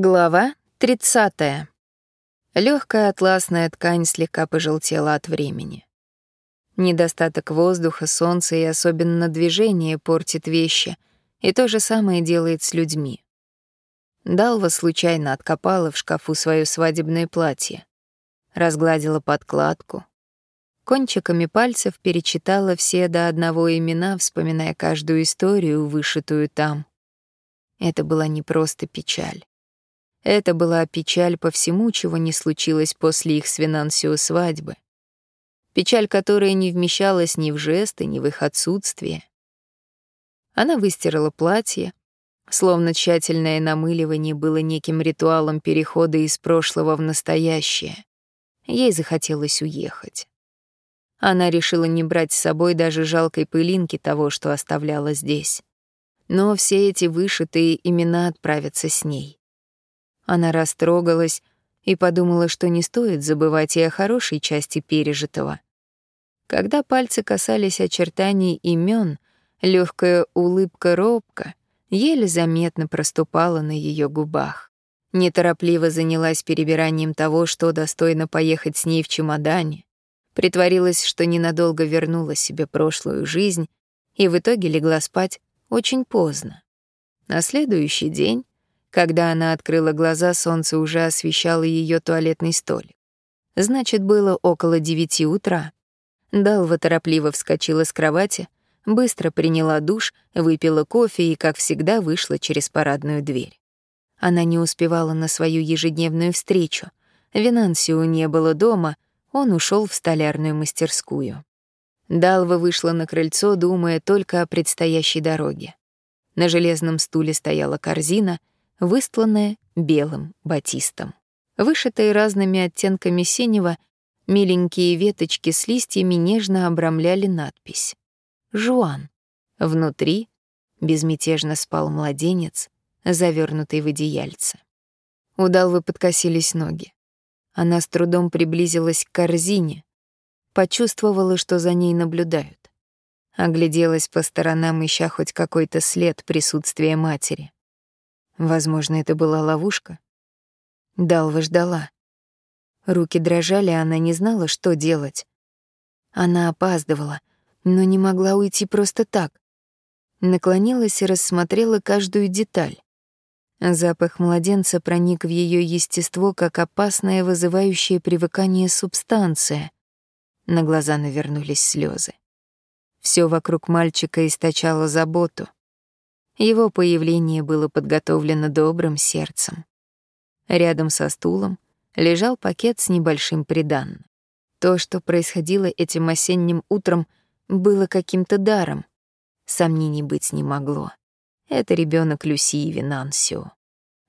Глава 30. Легкая атласная ткань слегка пожелтела от времени. Недостаток воздуха, солнца и особенно движения портит вещи, и то же самое делает с людьми. Далва случайно откопала в шкафу свое свадебное платье, разгладила подкладку, кончиками пальцев перечитала все до одного имена, вспоминая каждую историю, вышитую там. Это была не просто печаль. Это была печаль по всему, чего не случилось после их с свадьбы. Печаль, которая не вмещалась ни в жесты, ни в их отсутствие. Она выстирала платье, словно тщательное намыливание было неким ритуалом перехода из прошлого в настоящее. Ей захотелось уехать. Она решила не брать с собой даже жалкой пылинки того, что оставляла здесь. Но все эти вышитые имена отправятся с ней. Она растрогалась и подумала, что не стоит забывать и о хорошей части пережитого. Когда пальцы касались очертаний имен, легкая улыбка робко еле заметно проступала на ее губах. Неторопливо занялась перебиранием того, что достойно поехать с ней в чемодане, притворилась, что ненадолго вернула себе прошлую жизнь и в итоге легла спать очень поздно. На следующий день когда она открыла глаза, солнце уже освещало ее туалетный столик. Значит, было около девяти утра. Далва торопливо вскочила с кровати, быстро приняла душ, выпила кофе и, как всегда, вышла через парадную дверь. Она не успевала на свою ежедневную встречу. Винансио не было дома, он ушел в столярную мастерскую. Далва вышла на крыльцо, думая только о предстоящей дороге. На железном стуле стояла корзина — выстланная белым батистом. Вышитые разными оттенками синего, миленькие веточки с листьями нежно обрамляли надпись «Жуан». Внутри безмятежно спал младенец, завернутый в одеяльце. У Далвы подкосились ноги. Она с трудом приблизилась к корзине, почувствовала, что за ней наблюдают. Огляделась по сторонам, ища хоть какой-то след присутствия матери. Возможно, это была ловушка. Далва ждала. Руки дрожали, она не знала, что делать. Она опаздывала, но не могла уйти просто так. Наклонилась и рассмотрела каждую деталь. Запах младенца проник в ее естество, как опасная, вызывающая привыкание субстанция. На глаза навернулись слезы. Все вокруг мальчика источало заботу. Его появление было подготовлено добрым сердцем. Рядом со стулом лежал пакет с небольшим приданным. То, что происходило этим осенним утром, было каким-то даром. Сомнений быть не могло. Это ребенок Люсии Винансио.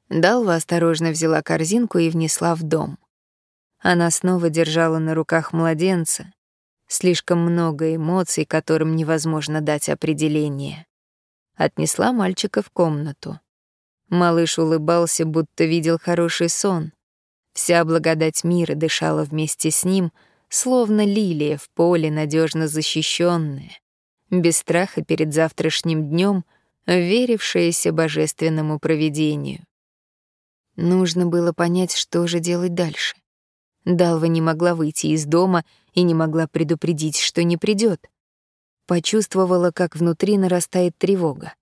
Далва осторожно взяла корзинку и внесла в дом. Она снова держала на руках младенца. Слишком много эмоций, которым невозможно дать определение отнесла мальчика в комнату. Малыш улыбался, будто видел хороший сон. Вся благодать мира дышала вместе с ним, словно лилия в поле, надежно защищенная, без страха перед завтрашним днем, верившаяся божественному провидению. Нужно было понять, что же делать дальше. Далва не могла выйти из дома и не могла предупредить, что не придет. Почувствовала, как внутри нарастает тревога.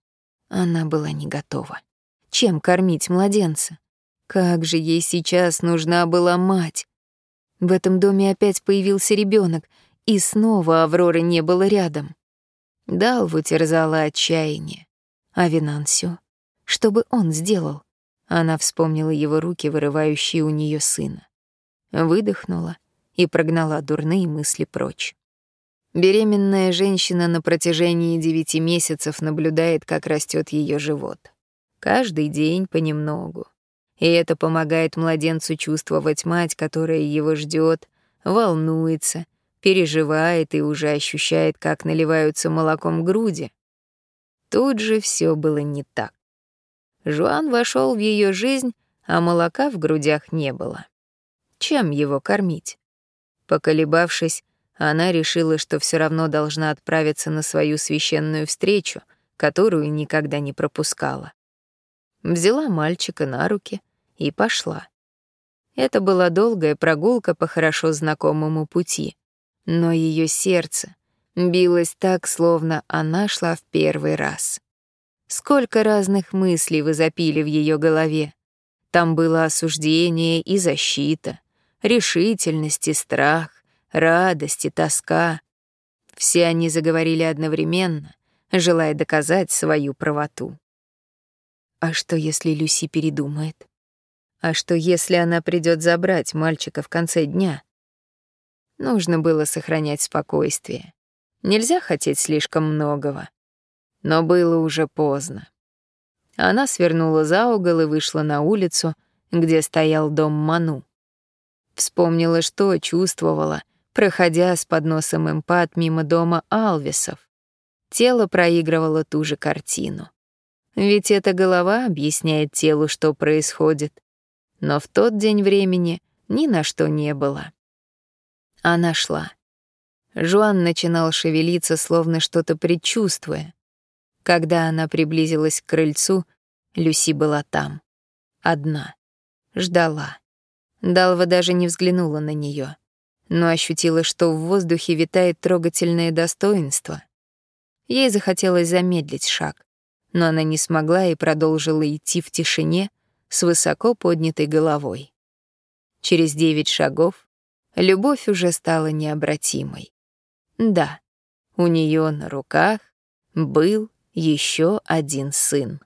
Она была не готова. Чем кормить младенца? Как же ей сейчас нужна была мать? В этом доме опять появился ребенок, и снова Авроры не было рядом. Далву терзала отчаяние. А Винансио? Что бы он сделал? Она вспомнила его руки, вырывающие у нее сына. Выдохнула и прогнала дурные мысли прочь. Беременная женщина на протяжении девяти месяцев наблюдает, как растет ее живот. Каждый день понемногу. И это помогает младенцу чувствовать мать, которая его ждет, волнуется, переживает и уже ощущает, как наливаются молоком груди. Тут же все было не так. Жуан вошел в ее жизнь, а молока в грудях не было. Чем его кормить? Поколебавшись, она решила, что все равно должна отправиться на свою священную встречу, которую никогда не пропускала. Взяла мальчика на руки и пошла. Это была долгая прогулка по хорошо знакомому пути, но ее сердце билось так, словно она шла в первый раз. Сколько разных мыслей вы запили в ее голове. Там было осуждение и защита, решительность и страх, радость и тоска. Все они заговорили одновременно, желая доказать свою правоту. А что, если Люси передумает? А что, если она придет забрать мальчика в конце дня? Нужно было сохранять спокойствие. Нельзя хотеть слишком многого. Но было уже поздно. Она свернула за угол и вышла на улицу, где стоял дом Ману. Вспомнила, что чувствовала, проходя с подносом эмпат мимо дома Алвисов. Тело проигрывало ту же картину. Ведь эта голова объясняет телу, что происходит. Но в тот день времени ни на что не было. Она шла. Жуан начинал шевелиться, словно что-то предчувствуя. Когда она приблизилась к крыльцу, Люси была там. Одна. Ждала. Далва даже не взглянула на нее, но ощутила, что в воздухе витает трогательное достоинство. Ей захотелось замедлить шаг, но она не смогла и продолжила идти в тишине с высоко поднятой головой. Через девять шагов любовь уже стала необратимой. Да, у нее на руках был еще один сын.